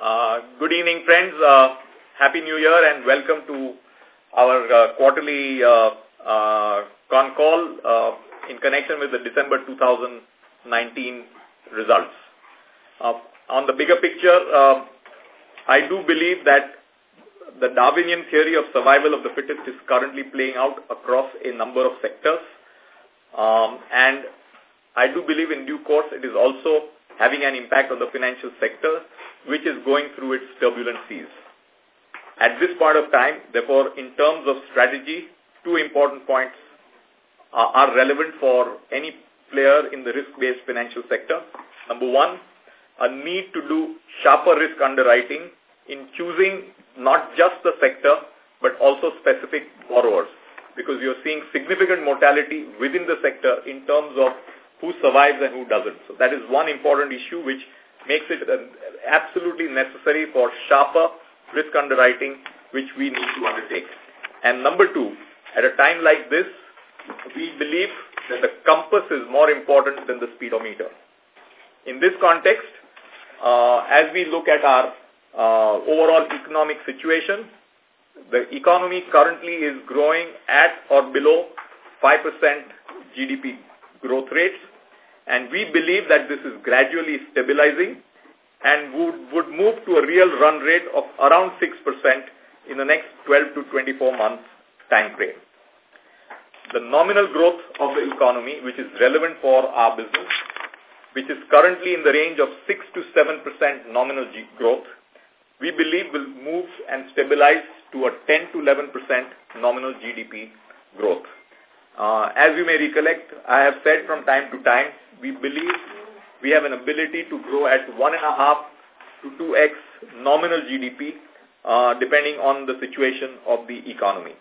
Uh, good evening, friends. Uh, Happy New Year and welcome to our uh, quarterly uh, uh, con call uh, in connection with the December 2019 results. Uh, on the bigger picture, uh, I do believe that the Darwinian theory of survival of the fittest is currently playing out across a number of sectors. Um, and I do believe in due course it is also having an impact on the financial sector, which is going through its turbulent seas. At this point of time, therefore, in terms of strategy, two important points are, are relevant for any player in the risk-based financial sector. Number one, a need to do sharper risk underwriting in choosing not just the sector, but also specific borrowers. Because you're seeing significant mortality within the sector in terms of who survives and who doesn't. So that is one important issue which makes it absolutely necessary for sharper risk underwriting which we need to undertake. And number two, at a time like this, we believe that the compass is more important than the speedometer. In this context, uh, as we look at our uh, overall economic situation, the economy currently is growing at or below 5% GDP growth rates and we believe that this is gradually stabilizing and would, would move to a real run rate of around 6% in the next 12 to 24 months time frame. The nominal growth of the economy, which is relevant for our business, which is currently in the range of 6 to 7% nominal growth, we believe will move and stabilize to a 10 to 11% nominal GDP growth. Uh, as you may recollect, I have said from time to time we believe we have an ability to grow at one and a half to two x nominal GDP, uh, depending on the situation of the economy.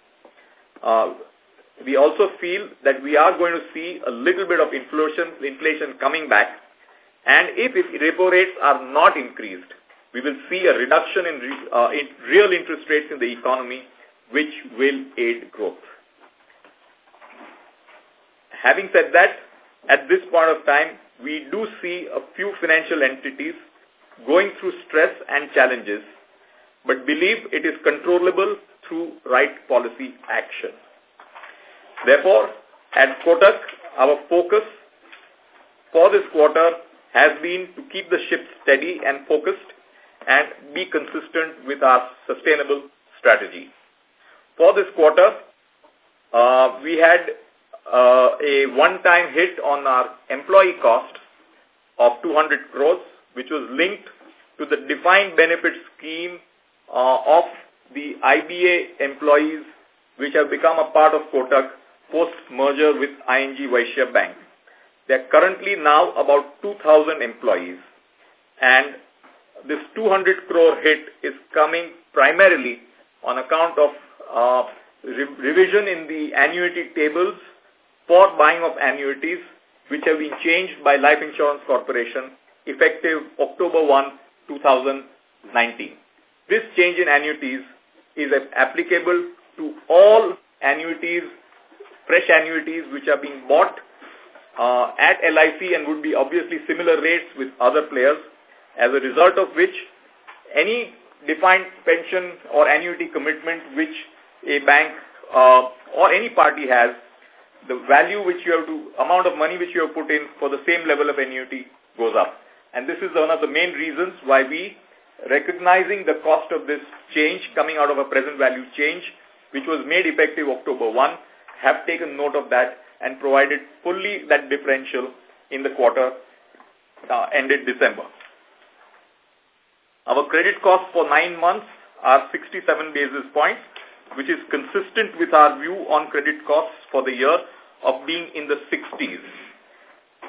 Uh, we also feel that we are going to see a little bit of inflation, inflation coming back, and if, if repo rates are not increased, we will see a reduction in, re, uh, in real interest rates in the economy, which will aid growth. Having said that, at this point of time, we do see a few financial entities going through stress and challenges, but believe it is controllable through right policy action. Therefore, at Kotak, our focus for this quarter has been to keep the ship steady and focused and be consistent with our sustainable strategy. For this quarter, uh, we had uh, a one-time hit on our employee cost of 200 crores, which was linked to the defined benefit scheme uh, of the IBA employees which have become a part of Kotak post-merger with ING Vysya Bank. They are currently now about 2,000 employees and this 200 crore hit is coming primarily on account of uh, re revision in the annuity tables for buying of annuities which have been changed by Life Insurance Corporation effective October 1, 2019. This change in annuities is applicable to all annuities, fresh annuities which are being bought uh, at LIC and would be obviously similar rates with other players as a result of which any defined pension or annuity commitment which a bank uh, or any party has the value which you have to, amount of money which you have put in for the same level of annuity goes up. And this is one of the main reasons why we, recognizing the cost of this change coming out of a present value change, which was made effective October 1, have taken note of that and provided fully that differential in the quarter uh, ended December. Our credit costs for nine months are 67 basis points which is consistent with our view on credit costs for the year of being in the 60s.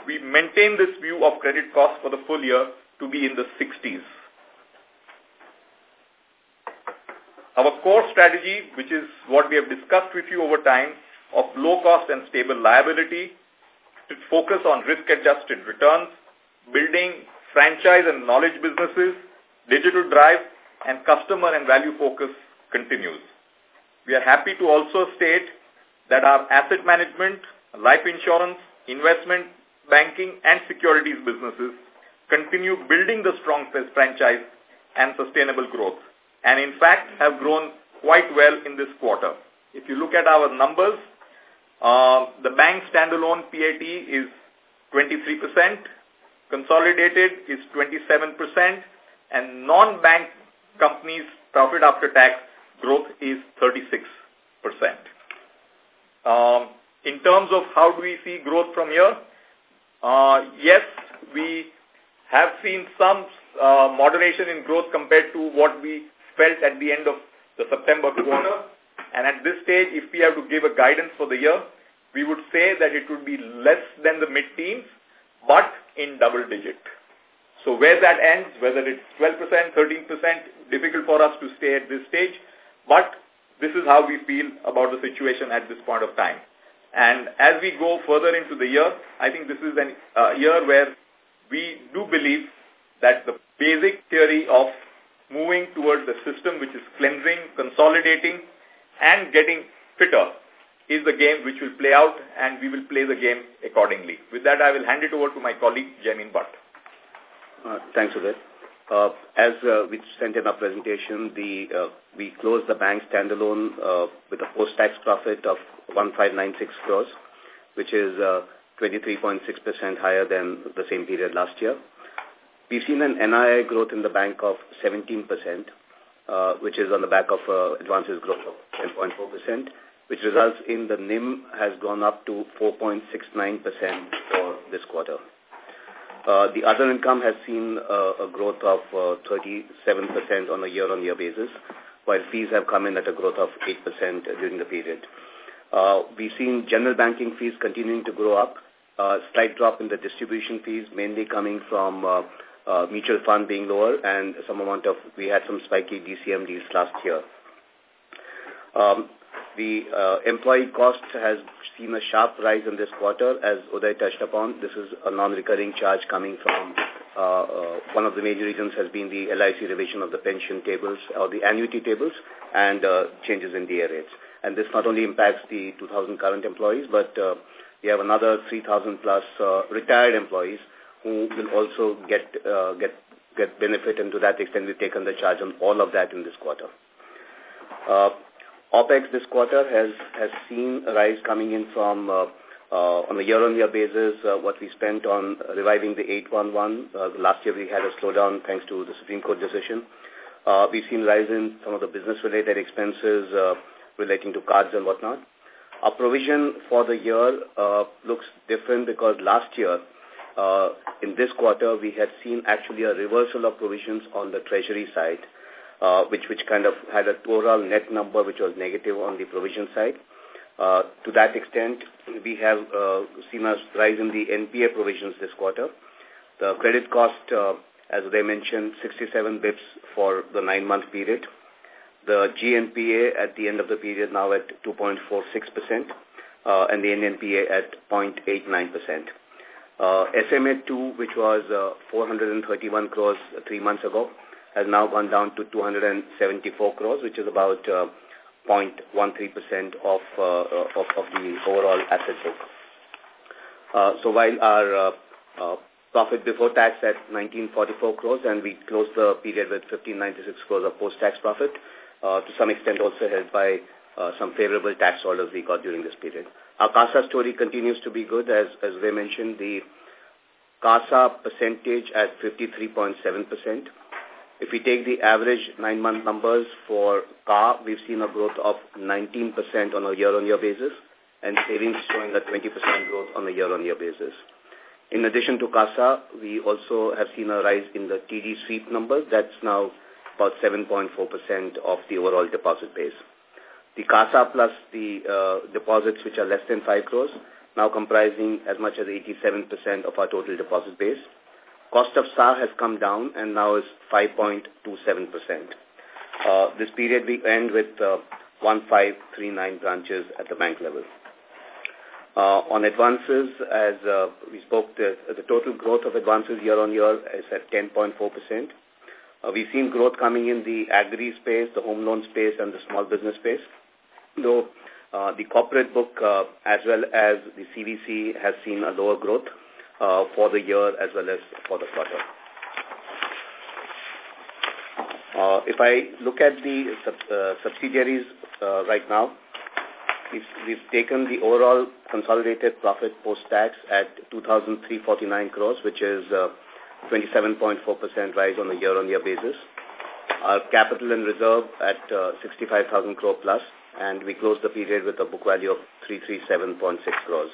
We maintain this view of credit costs for the full year to be in the 60s. Our core strategy, which is what we have discussed with you over time, of low cost and stable liability, to focus on risk-adjusted returns, building franchise and knowledge businesses, digital drive, and customer and value focus continues. We are happy to also state that our asset management, life insurance, investment, banking and securities businesses continue building the strong franchise and sustainable growth. And in fact, have grown quite well in this quarter. If you look at our numbers, uh, the bank standalone PAT is 23%, consolidated is 27%, and non-bank companies' profit after tax growth is 36%. Um, in terms of how do we see growth from here, uh, yes, we have seen some uh, moderation in growth compared to what we felt at the end of the September quarter. And at this stage, if we have to give a guidance for the year, we would say that it would be less than the mid-teens, but in double digit. So where that ends, whether it's 12%, 13%, difficult for us to stay at this stage, but this is how we feel about the situation at this point of time. And as we go further into the year, I think this is a uh, year where we do believe that the basic theory of moving towards a system which is cleansing, consolidating, and getting fitter is the game which will play out and we will play the game accordingly. With that, I will hand it over to my colleague, Jaimin Bhatt. Uh, thanks, Uday. Uh, as uh, we sent in our presentation, the uh, we closed the bank standalone uh, with a post-tax profit of 1596 crores, which is 23.6% uh, higher than the same period last year. We've seen an NII growth in the bank of 17%, uh, which is on the back of uh, advances growth of 10.4%, which results in the NIM has gone up to 4.69% for this quarter. Uh, the other income has seen uh, a growth of uh, 37% on a year-on-year -year basis, while fees have come in at a growth of 8% during the period. Uh, we've seen general banking fees continuing to grow up, uh, slight drop in the distribution fees, mainly coming from uh, uh, mutual fund being lower and some amount of, we had some spiky DCM deals last year. Um, the uh, employee cost has seen a sharp rise in this quarter, as Uday touched upon. This is a non-recurring charge coming from uh, uh, one of the major reasons has been the LIC revision of the pension tables or the annuity tables and uh, changes in DA rates. And this not only impacts the 2,000 current employees, but uh, we have another 3,000 plus uh, retired employees who will also get uh, get get benefit, and to that extent, we've taken the charge on all of that in this quarter. Uh, OPEX this quarter has has seen a rise coming in from uh, uh, on a year-on-year -year basis, uh, what we spent on reviving the 811. Uh, last year we had a slowdown thanks to the Supreme Court decision. Uh, we've seen rise in some of the business-related expenses, uh, relating to cards and whatnot. Our provision for the year uh, looks different because last year, uh, in this quarter, we had seen actually a reversal of provisions on the treasury side, uh, which, which kind of had a total net number which was negative on the provision side. Uh, to that extent, we have uh, seen a rise in the NPA provisions this quarter. The credit cost, uh, as they mentioned, 67 bips for the nine-month period. The GNPA at the end of the period now at 2.46%, uh, and the NNPA at 0.89%. Uh, SMA2, which was uh, 431 crores three months ago, has now gone down to 274 crores, which is about uh, 0.13% of, uh, of, of the overall asset book. Uh, so while our uh, uh, profit before tax at 1944 crores and we closed the period with 1596 crores of post-tax profit, uh, to some extent also helped by uh, some favorable tax orders we got during this period. Our CASA story continues to be good. As, as they mentioned, the CASA percentage at 53.7%. If we take the average nine-month numbers for CA, we've seen a growth of 19% on a year-on-year -year basis, and savings showing a 20% growth on a year-on-year -year basis. In addition to CASA, we also have seen a rise in the TD sweep numbers. That's now about 7.4% of the overall deposit base. The CASA plus the uh, deposits which are less than 5 crores, now comprising as much as 87% of our total deposit base. Cost of SA has come down and now is 5.27%. Uh, this period we end with uh, 1539 branches at the bank level. Uh, on advances, as uh, we spoke, the, the total growth of advances year on year is at 10.4%. Uh, we've seen growth coming in the agri space, the home loan space, and the small business space. Though uh, the corporate book, uh, as well as the CVC, has seen a lower growth uh, for the year as well as for the quarter. Uh, if I look at the sub, uh, subsidiaries uh, right now, we've, we've taken the overall consolidated profit post-tax at 2,349 crores, which is 27.4% uh, rise on a year-on-year -year basis. Our capital and reserve at uh, 65,000 crore plus, and we closed the period with a book value of 337.6 crores.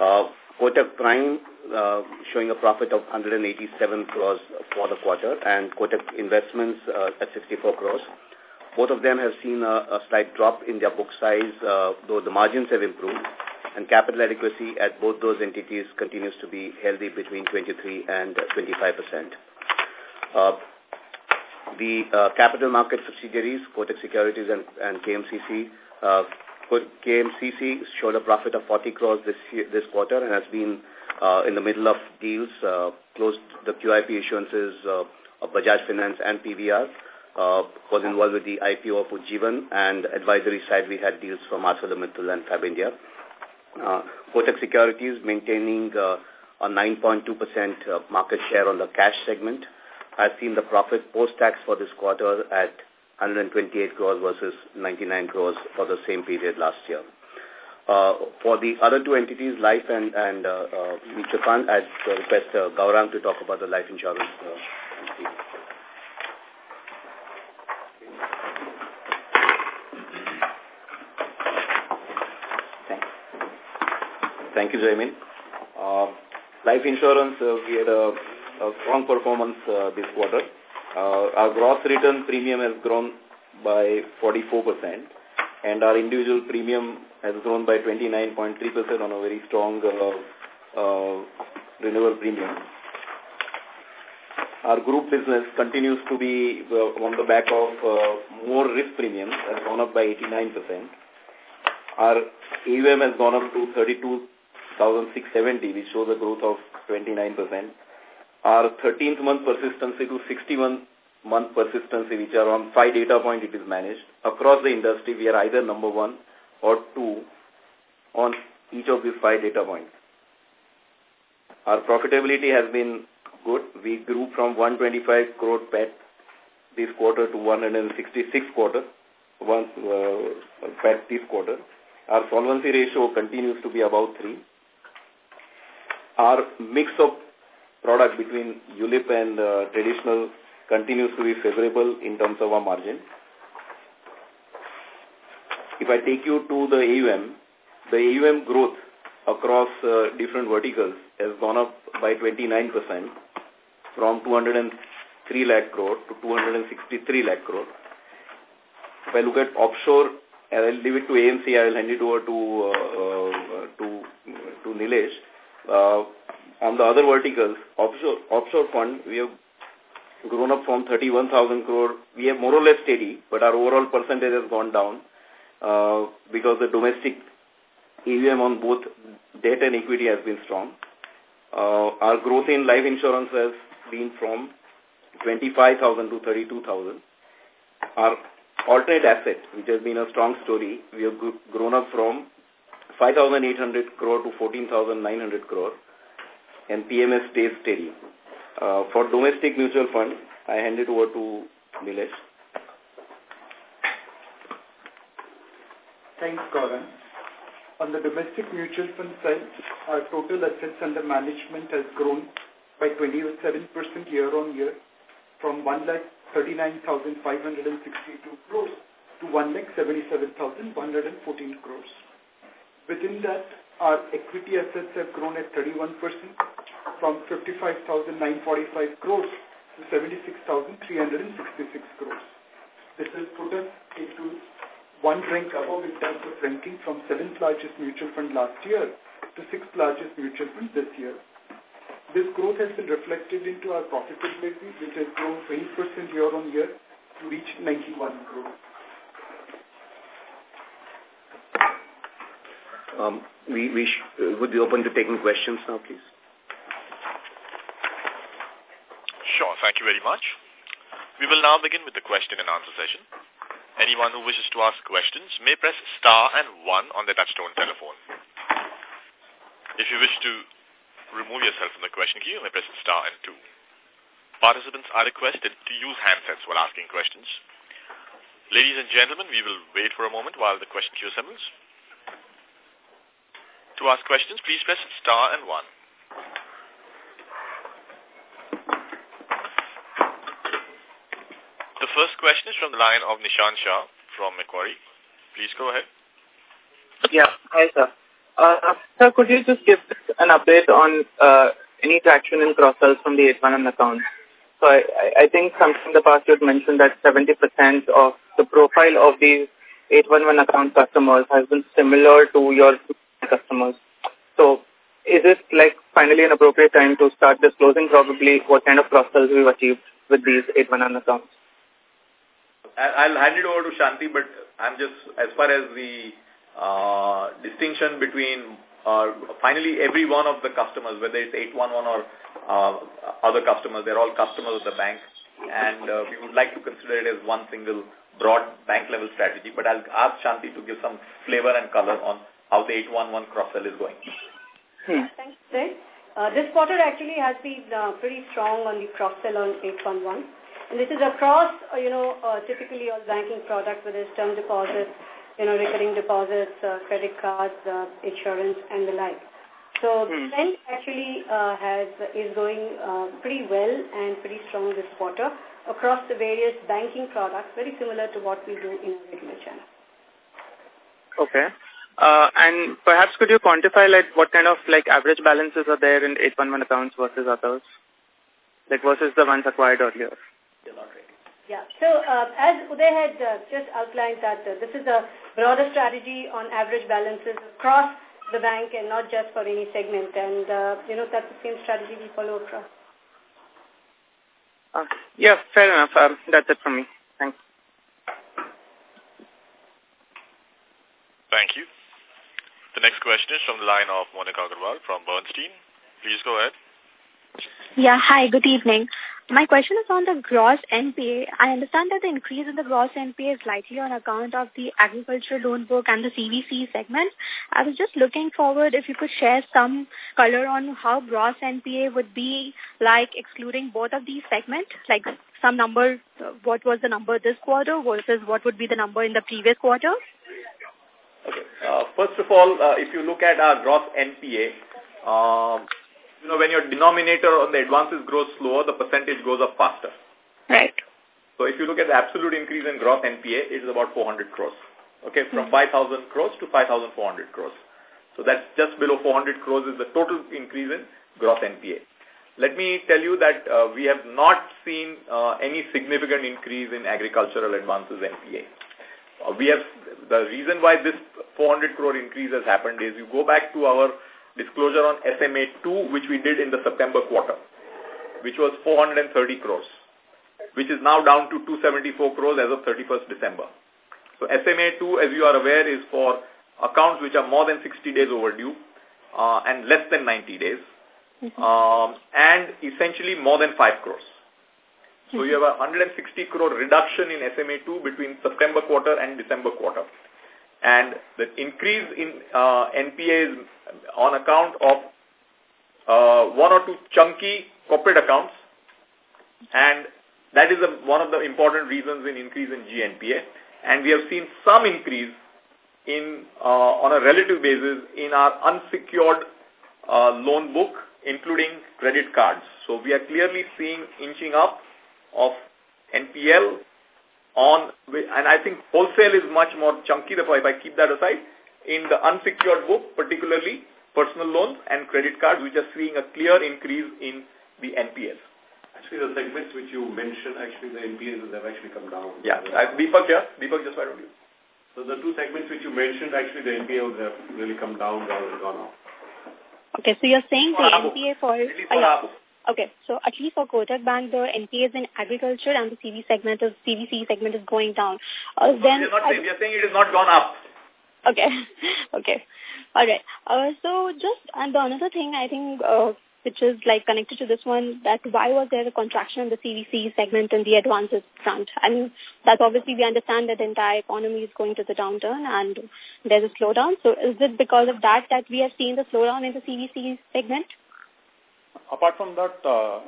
Uh, Kotak Prime uh, showing a profit of 187 crores for the quarter and Kotak Investments uh, at 64 crores. Both of them have seen a, a slight drop in their book size, uh, though the margins have improved. And capital adequacy at both those entities continues to be healthy between 23 and 25 percent. Uh, the uh, capital market subsidiaries, Kotak Securities and, and KMCC, uh, KMCC showed a profit of 40 crores this year, this quarter and has been uh, in the middle of deals, uh, closed the QIP issuances uh, of Bajaj Finance and PVR, uh, was involved with the IPO of Ujjivan and advisory side we had deals from ArcelorMittal and Fab India. Uh, Kotak Securities maintaining uh, a 9.2% uh, market share on the cash segment. I've seen the profit post-tax for this quarter at 128 crores versus 99 crores for the same period last year. Uh, for the other two entities, life and, and uh, uh, mutual fund, I'd request uh, Gaurang to talk about the life insurance. Uh, Thank you, Jaimin. Uh, life insurance, uh, we had a, a strong performance uh, this quarter. Uh, our gross written premium has grown by 44% and our individual premium has grown by 29.3% on a very strong uh, uh, renewal premium. Our group business continues to be uh, on the back of uh, more risk premiums has gone up by 89%. Our AUM has gone up to 32,670 which shows a growth of 29% our 13th month persistency to 61 month persistency, which are on five data point it is managed. Across the industry, we are either number one or two on each of these five data points. Our profitability has been good. We grew from 125 crore PAT this quarter to 166 quarter, one uh, PAT this quarter. Our solvency ratio continues to be about 3. Our mix of product between ULIP and uh, traditional continues to be favorable in terms of our margin. If I take you to the AUM, the AUM growth across uh, different verticals has gone up by 29% from 203 lakh crore to 263 lakh crore. If I look at offshore, I'll leave it to AMC, I'll hand it over to, uh, uh, to, to Nilesh. On the other verticals, offshore, offshore fund, we have grown up from 31,000 crore. We have more or less steady, but our overall percentage has gone down uh, because the domestic AUM on both debt and equity has been strong. Uh, our growth in life insurance has been from 25,000 to 32,000. Our alternate asset, which has been a strong story, we have grown up from 5,800 crore to 14,900 crore and PMS stays steady. Uh, for domestic mutual fund, I hand it over to Nilesh. Thanks, Gaurang. On the domestic mutual fund side, our total assets under management has grown by 27% year on year from 1,39,562 crores to 1,77,114 crores. Within that, our equity assets have grown at 31% from 55,945 crores to 76,366 crores. This has put us into one rank above in terms of ranking from seventh largest mutual fund last year to sixth largest mutual fund this year. This growth has been reflected into our profitability, which has grown 20% year on year to reach 91 crores. Um, we we would be open to taking questions now, please. Sure, thank you very much. We will now begin with the question and answer session. Anyone who wishes to ask questions may press star and one on their touchtone telephone. If you wish to remove yourself from the question queue, you may press star and two. participants are requested to use handsets while asking questions. Ladies and gentlemen, we will wait for a moment while the question queue assembles. To ask questions, please press star and one. The first question is from the line of Nishan Shah from Macquarie. Please go ahead. Yeah, hi sir. Uh, sir, could you just give an update on uh, any traction in cross-sells from the 811 account? So I, I think some in the past you had mentioned that 70% of the profile of these 811 account customers has been similar to your customers. So is it like finally an appropriate time to start disclosing probably what kind of cross-sells we've achieved with these 811 accounts? I'll hand it over to Shanti, but I'm just, as far as the uh, distinction between uh, finally every one of the customers, whether it's 811 or uh, other customers, they're all customers of the bank. And uh, we would like to consider it as one single broad bank level strategy. But I'll ask Shanti to give some flavor and color on how the 811 cross-sell is going. Hmm. Thanks, Sid. Uh, this quarter actually has been uh, pretty strong on the cross-sell on 811. And this is across, uh, you know, uh, typically all banking products, whether it's term deposits, you know, recurring deposits, uh, credit cards, uh, insurance, and the like. So hmm. the trend actually uh, has is going uh, pretty well and pretty strong this quarter across the various banking products, very similar to what we do in a regular channel. Okay. Uh, and perhaps could you quantify like what kind of like average balances are there in 811 accounts versus others? Like versus the ones acquired earlier? Yeah. So uh, as Uday had uh, just outlined that uh, this is a broader strategy on average balances across the bank and not just for any segment. And, uh, you know, that's the same strategy we follow across. Uh, yeah, fair enough. Um, that's it from me. Thanks. Thank you. The next question is from the line of Monica Agarwal from Bernstein. Please go ahead. Yeah, hi, good evening. My question is on the gross NPA. I understand that the increase in the gross NPA is likely on account of the agricultural loan book and the CVC segment. I was just looking forward if you could share some color on how gross NPA would be like excluding both of these segments, like some number, what was the number this quarter versus what would be the number in the previous quarter? Okay. Uh, first of all, uh, if you look at our gross NPA, um, you know, when your denominator on the advances grows slower, the percentage goes up faster. Right. So if you look at the absolute increase in gross NPA, it is about 400 crores. Okay, from mm -hmm. 5,000 crores to 5,400 crores. So that's just below 400 crores is the total increase in gross NPA. Let me tell you that uh, we have not seen uh, any significant increase in agricultural advances NPA. Uh, we have the reason why this 400 crore increase has happened is you go back to our disclosure on SMA2, which we did in the September quarter, which was 430 crores, which is now down to 274 crores as of 31st December. So SMA2, as you are aware, is for accounts which are more than 60 days overdue uh, and less than 90 days, mm -hmm. um, and essentially more than 5 crores. So you have a 160 crore reduction in SMA2 between September quarter and December quarter. And the increase in uh, NPA is on account of uh, one or two chunky corporate accounts. And that is a, one of the important reasons in increase in GNPA. And we have seen some increase in uh, on a relative basis in our unsecured uh, loan book, including credit cards. So we are clearly seeing inching up of NPL on, and I think wholesale is much more chunky, therefore if I keep that aside, in the unsecured book, particularly personal loans and credit cards, which are seeing a clear increase in the NPS. Actually, the segments which you mentioned, actually the NPAs have actually come down. Yeah, uh, Deepak here. Deepak, just why don't you? So the two segments which you mentioned, actually the NPAs have really come down rather than gone up. Okay, so you're saying the NPA for... Uh, Okay, so at least for Kotak Bank, the NPAs in agriculture and the CV segment is CVC segment is going down. Uh, no, then not saying, we are saying it has not gone up. Okay, okay, all right. Uh, so just and the another thing I think uh, which is like connected to this one that why was there a contraction in the CVC segment and the advances front? I mean that obviously we understand that the entire economy is going to the downturn and there's a slowdown. So is it because of that that we have seen the slowdown in the CVC segment? Apart from that, uh,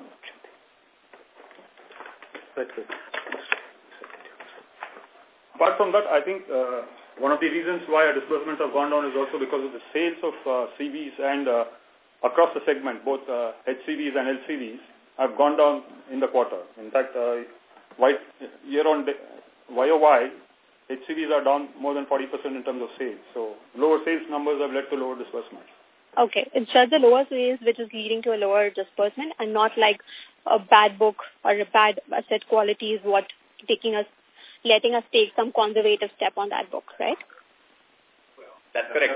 Apart from that, I think uh, one of the reasons why our disbursements have gone down is also because of the sales of uh, CVs and uh, across the segment, both uh, HCVs and LCVs have gone down in the quarter. In fact, uh, year on YOY, HCVs are down more than 40% in terms of sales. So lower sales numbers have led to lower disbursements. Okay, it's just the lower sales which is leading to a lower disbursement and not like a bad book or a bad asset quality is what taking us, letting us take some conservative step on that book, right? That's correct.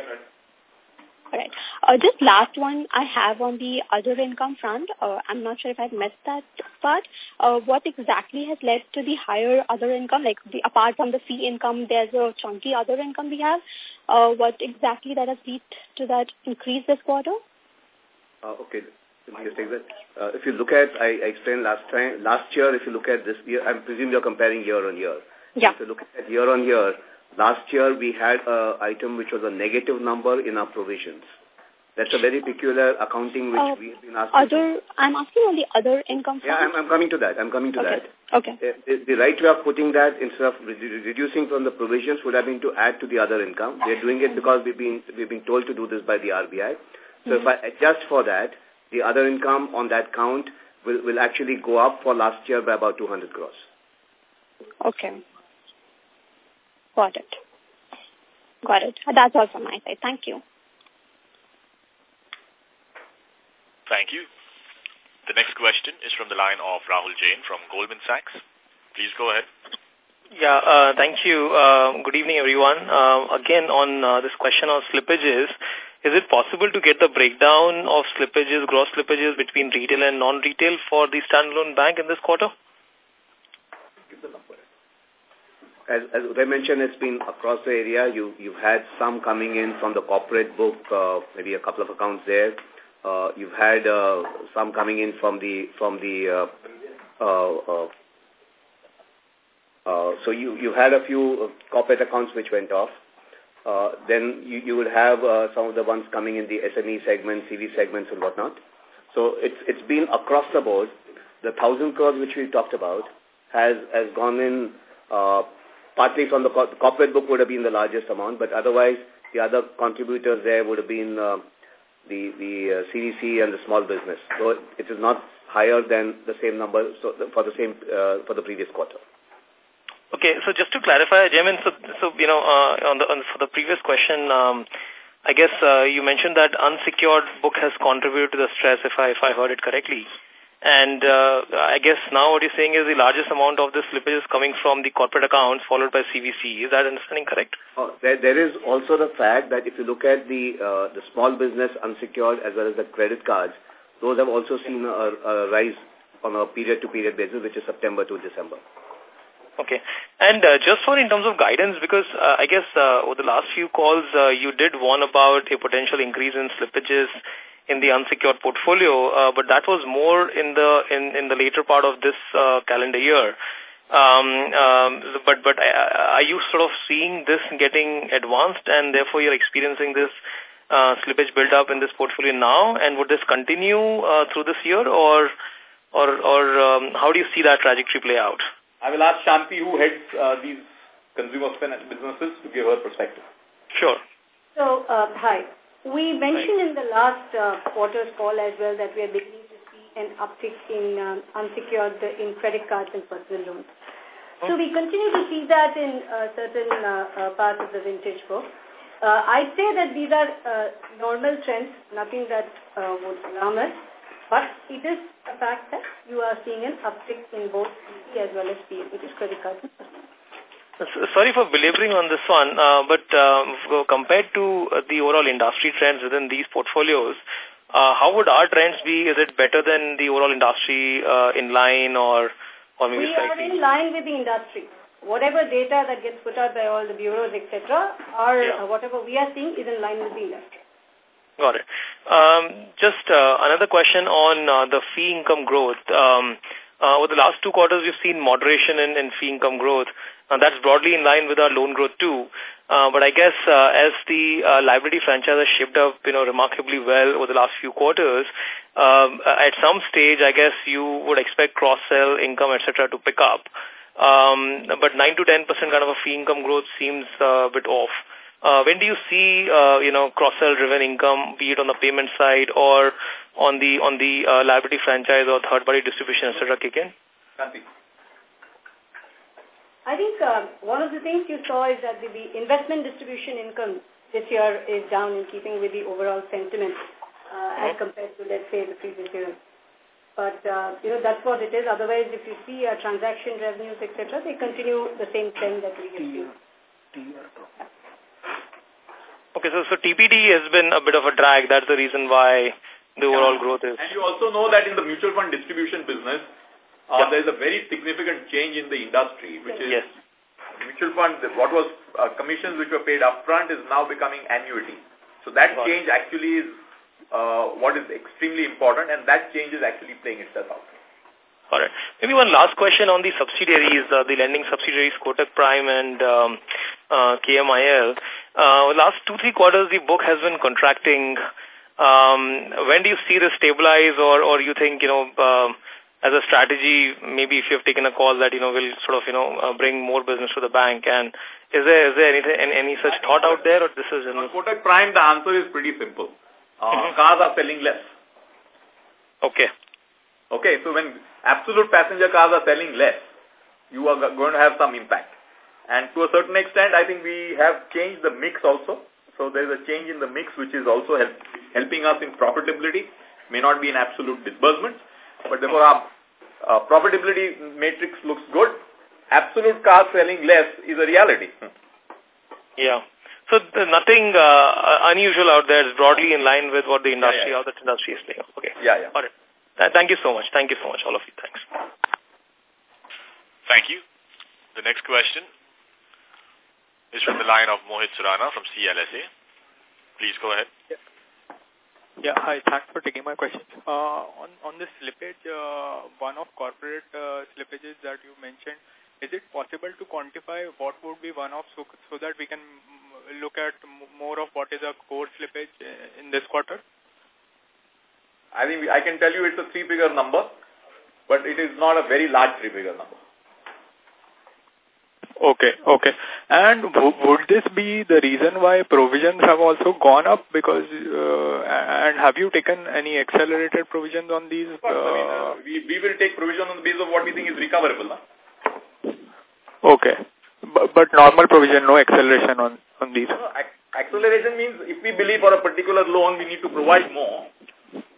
All right. Uh, just last one I have on the other income front. Uh, I'm not sure if I've missed that part. Uh, what exactly has led to the higher other income? Like the, apart from the fee income, there's a chunky other income we have. Uh, what exactly that has led to that increase this quarter? Uh, okay. Let me just take that. Uh, if you look at, I, I explained last time, last year, if you look at this year, I presume you're comparing year on year. Yeah. If you look at year on year, Last year, we had an item which was a negative number in our provisions. That's a very peculiar accounting which uh, we have been asked other, I'm asking on the other income Yeah, I'm, I'm, coming to that. I'm coming to okay. that. Okay. Uh, the, the, right way of putting that instead of reducing from the provisions would have been to add to the other income. They're doing it because we've been, we've been told to do this by the RBI. So mm -hmm. if I adjust for that, the other income on that count will, will actually go up for last year by about 200 crores. Okay. Got it. Got it. That's all from my side. Thank you. Thank you. The next question is from the line of Rahul Jain from Goldman Sachs. Please go ahead. Yeah, uh, thank you. Uh, good evening, everyone. Uh, again, on uh, this question of slippages, is it possible to get the breakdown of slippages, gross slippages between retail and non-retail for the standalone bank in this quarter? As, as I mentioned, it's been across the area. You, you've had some coming in from the corporate book, uh, maybe a couple of accounts there. Uh, you've had uh, some coming in from the from the uh, uh, uh, uh, so you you had a few corporate accounts which went off. Uh, then you, you would have uh, some of the ones coming in the SME segment, CV segments and whatnot. So it's it's been across the board. The thousand crores which we talked about has has gone in uh, partly from the, co corporate book would have been the largest amount, but otherwise the other contributors there would have been uh, the, the uh, CVC and the small business. So it is not higher than the same number so for the same uh, for the previous quarter. Okay, so just to clarify, Jaimin, so, so you know, uh, on the on, for the previous question, um, I guess uh, you mentioned that unsecured book has contributed to the stress, if I if I heard it correctly. And uh, I guess now what you're saying is the largest amount of the slippage is coming from the corporate accounts followed by CVC. Is that understanding correct? Uh, there, there is also the fact that if you look at the uh, the small business unsecured as well as the credit cards, those have also seen a, a rise on a period-to-period -period basis, which is September to December. Okay. And uh, just for in terms of guidance, because uh, I guess uh, over the last few calls, uh, you did warn about a potential increase in slippages in the unsecured portfolio, uh, but that was more in the in, in the later part of this uh, calendar year. Um, um, but but uh, are you sort of seeing this getting advanced and therefore you're experiencing this uh, slippage build up in this portfolio now? And would this continue uh, through this year or or, or um, how do you see that trajectory play out? I will ask Shanti who heads uh, these consumer finance businesses to give her perspective. Sure. So, uh, hi. We mentioned in the last uh, quarter's call as well that we are beginning to see an uptick in um, unsecured in credit cards and personal loans. So we continue to see that in uh, certain uh, uh, parts of the vintage book. Uh, I'd say that these are uh, normal trends, nothing that uh, would alarm us, but it is a fact that you are seeing an uptick in both CC as well as PA, which is credit cards and personal loans. Sorry for belaboring on this one, uh, but uh, compared to uh, the overall industry trends within these portfolios, uh, how would our trends be? Is it better than the overall industry uh, in line or, or maybe We slightly? are in line with the industry. Whatever data that gets put out by all the bureaus, etc., or Yeah. uh, whatever we are seeing is in line with the industry. Got it. Um, just uh, another question on uh, the fee income growth. Um, uh, over the last two quarters, we've seen moderation in, in fee income growth. Uh, that's broadly in line with our loan growth too. Uh, but I guess uh, as the uh, liability franchise has shaped up, you know, remarkably well over the last few quarters, um, at some stage, I guess you would expect cross-sell income, etc., to pick up. Um, but 9 to 10 percent kind of a fee income growth seems uh, a bit off. Uh, when do you see, uh, you know, cross-sell driven income, be it on the payment side or on the on the uh, liability franchise or third-party distribution, etc., kick in? I think uh, one of the things you saw is that the, the investment distribution income this year is down in keeping with the overall sentiment uh, as compared to, let's say, the previous year. But, uh, you know, that's what it is. Otherwise, if you see uh, transaction revenues, etc., they continue the same trend that we have seen. Okay, so, so TPD has been a bit of a drag. That's the reason why the overall yeah. growth is. And you also know that in the mutual fund distribution business, uh, yeah. there is a very significant change in the industry, which is yes. mutual fund, what was uh, commissions which were paid upfront is now becoming annuity. So that Got change it. actually is uh, what is extremely important and that change is actually playing itself out. All right. Maybe one last question on the subsidiaries, uh, the lending subsidiaries, Kotak Prime and um, uh, KMIL. Uh, last two, three quarters, the book has been contracting. Um, when do you see this stabilize or, or you think, you know, uh, as a strategy, maybe if you have taken a call that, you know, will sort of, you know, uh, bring more business to the bank and is there, is there anything, any, any such thought out there or this is... You know? Kotak Prime, the answer is pretty simple. Uh, mm -hmm. Cars are selling less. Okay. Okay, so when absolute passenger cars are selling less, you are going to have some impact. And to a certain extent, I think we have changed the mix also. So there is a change in the mix which is also help, helping us in profitability. May not be in absolute disbursements, but therefore our uh, profitability matrix looks good. Absolute cars selling less is a reality. Yeah. So nothing uh, unusual out there is broadly in line with what the industry, yeah, yeah. how the industry is playing. Okay. Yeah, yeah. All right. Uh, thank you so much. Thank you so much, all of you. Thanks. Thank you. The next question is from the line of Mohit Surana from CLSA. Please go ahead. Yeah. Yeah, hi. Thanks for taking my question. Uh, on on the slippage, uh, one of corporate uh, slippages that you mentioned, is it possible to quantify what would be one of so, so that we can look at more of what is a core slippage uh, in this quarter? I think I can tell you it's a three-figure number, but it is not a very large three-figure number. Okay, okay. And would this be the reason why provisions have also gone up? Because uh, and have you taken any accelerated provisions on these? Uh, I mean, uh, we we will take provision on the basis of what we think is recoverable. Huh? Okay, but, but normal provision, no acceleration on on these. No, acceleration means if we believe for a particular loan we need to provide more,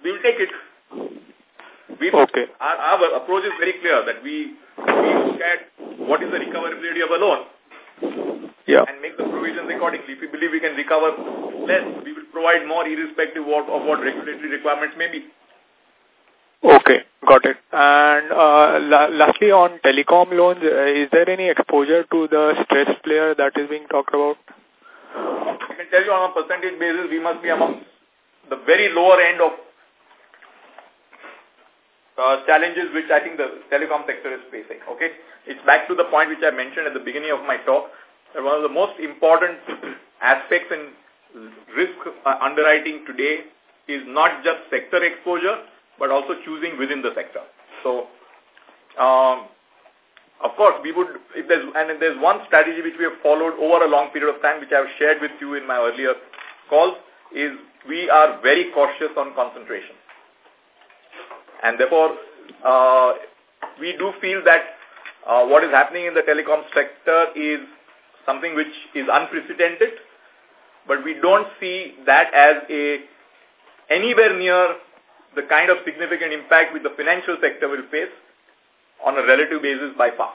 we will take it. We, okay. Our, our approach is very clear that we, we look at what is the recoverability of a loan yeah. and make the provisions accordingly. If we believe we can recover less, we will provide more irrespective of, of what regulatory requirements may be. Okay, got it. And uh, la lastly, on telecom loans, uh, is there any exposure to the stress player that is being talked about? I can tell you on a percentage basis, we must be among the very lower end of uh, challenges which I think the telecom sector is facing. Okay, It's back to the point which I mentioned at the beginning of my talk, that one of the most important aspects in risk uh, underwriting today is not just sector exposure, but also choosing within the sector. So, um, of course, we would, if there's, and if there's one strategy which we have followed over a long period of time, which I have shared with you in my earlier calls, is we are very cautious on concentration. And therefore, uh, we do feel that uh, what is happening in the telecom sector is something which is unprecedented, but we don't see that as a anywhere near the kind of significant impact which the financial sector will face on a relative basis by far.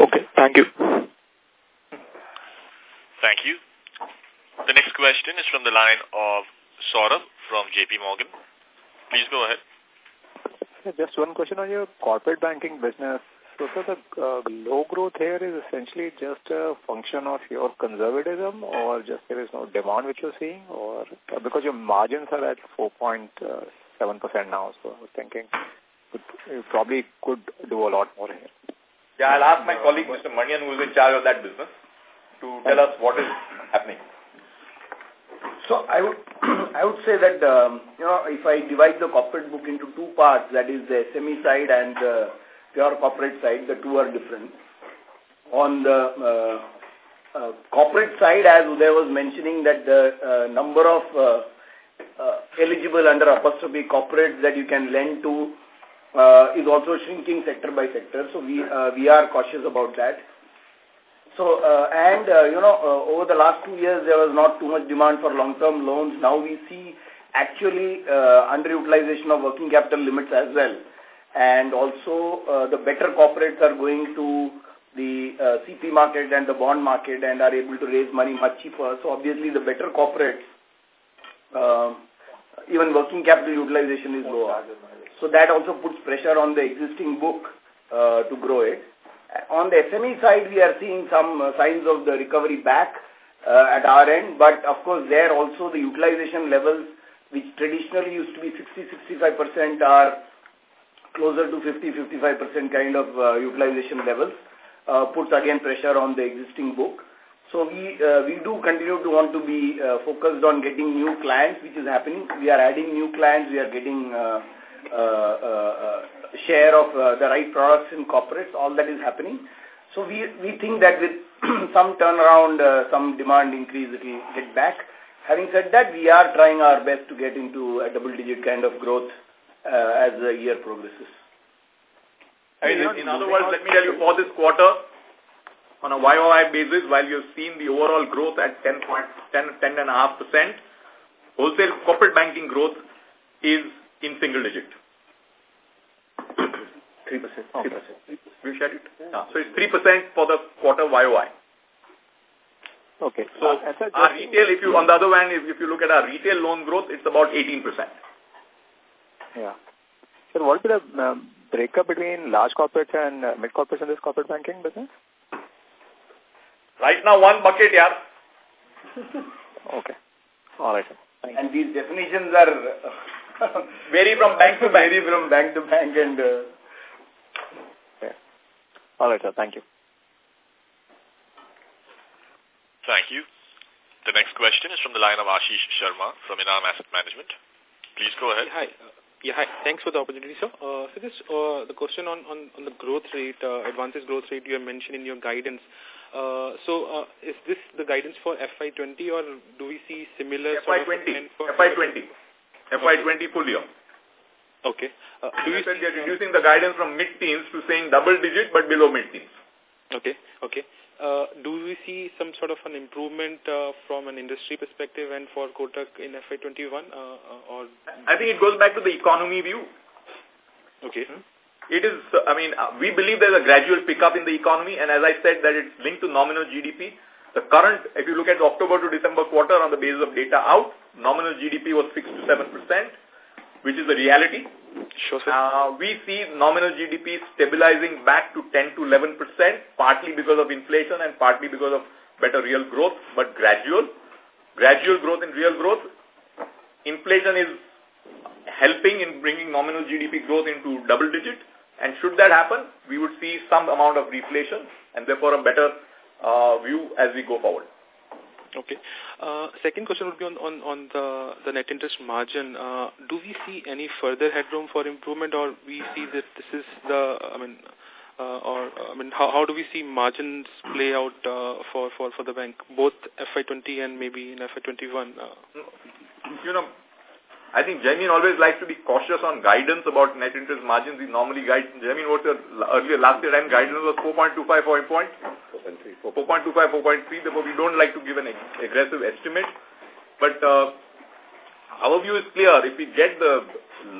Okay, thank you. Thank you. The next question is from the line of Saurabh from JP Morgan. Please go ahead. Just one question on your corporate banking business. So, so the uh, low growth here is essentially just a function of your conservatism or just there is no demand which you're seeing or uh, because your margins are at 4.7% now, so I was thinking you probably could do a lot more here. Yeah, I'll ask my colleague, Mr. Manian, who is in charge of that business, to tell us what is happening. So I would I would say that um, you know if I divide the corporate book into two parts, that is the SME side and the pure corporate side, the two are different. On the uh, uh, corporate side, as Uday was mentioning, that the uh, number of uh, uh, eligible under apostrophe corporates that you can lend to uh, is also shrinking sector by sector. So we we are cautious about that. So, uh, and, uh, you know, uh, over the last two years, there was not too much demand for long-term loans. Now we see actually uh, underutilization of working capital limits as well. And also, uh, the better corporates are going to the uh, CP market and the bond market and are able to raise money much cheaper. So obviously, the better corporates, uh, even working capital utilization is lower. So that also puts pressure on the existing book uh, to grow it. On the SME side, we are seeing some uh, signs of the recovery back uh, at our end, but of course there also the utilization levels, which traditionally used to be 60-65% are closer to 50-55% kind of uh, utilization levels, uh, puts again pressure on the existing book. So we uh, we do continue to want to be uh, focused on getting new clients, which is happening. We are adding new clients. We are getting uh, uh, uh, share of uh, the right products in corporates. All that is happening. So we we think that with some turnaround, uh, some demand increase, it will get back. Having said that, we are trying our best to get into a double-digit kind of growth uh, as the year progresses. I mean, in, other words, let me tell you, for this quarter, on a YOY basis, while you've seen the overall growth at 10, 10, 10.5%, wholesale corporate banking growth is in single digit. 3%. 3%. We shared it? Yeah. So it's 3% for the quarter YOY. Okay. So uh, our retail, if you, on the other hand, if, if you look at our retail loan growth, it's about 18%. Yeah. So what would be the um, breakup between large corporates and uh, mid corporates in this corporate banking business? Right now, one bucket, yeah. okay. All right. And these definitions are vary from bank to bank. Vary from bank to bank and... Uh, yeah. All right, sir. Thank you. Thank you. The next question is from the line of Ashish Sharma from Enam Asset Management. Please go ahead. Hi. Uh, yeah, hi. Thanks for the opportunity, sir. Uh, so this, uh, the question on, on, on the growth rate, uh, advances growth rate you have mentioned in your guidance. Uh, so uh, is this the guidance for FY20 or do we see similar FY20, FY20, FY20 full year. Okay. Uh, do you said you're reducing the guidance from mid-teens to saying double digit but below mid-teens. Okay, okay. Uh, do we see some sort of an improvement uh, from an industry perspective and for Kotak in FY21? Uh, or I think it goes back to the economy view. Okay. Hmm? It is, I mean, we believe there's a gradual pickup in the economy, and as I said, that it's linked to nominal GDP. The current, if you look at October to December quarter on the basis of data out, nominal GDP was 6 to 7 percent, which is the reality. Sure, sir. Uh, we see nominal GDP stabilizing back to 10 to 11 percent, partly because of inflation and partly because of better real growth, but gradual. Gradual growth in real growth. Inflation is helping in bringing nominal GDP growth into double digit. And should that happen, we would see some amount of deflation and therefore a better uh, view as we go forward. Okay. Uh, second question would be on, on, on the, the net interest margin. Uh, do we see any further headroom for improvement or we see that this is the, I mean, uh, or, I mean, how, how do we see margins play out for, for, for the bank, both FY20 and maybe in FY21? Uh? You know, I think Jaimin always likes to be cautious on guidance about net interest margins. He normally guides, Jaimin, what your earlier last year time guidance was 4.25, 4 point? 4.25, 4.3. Therefore, we don't like to give an aggressive estimate. But uh, our view is clear. If we get the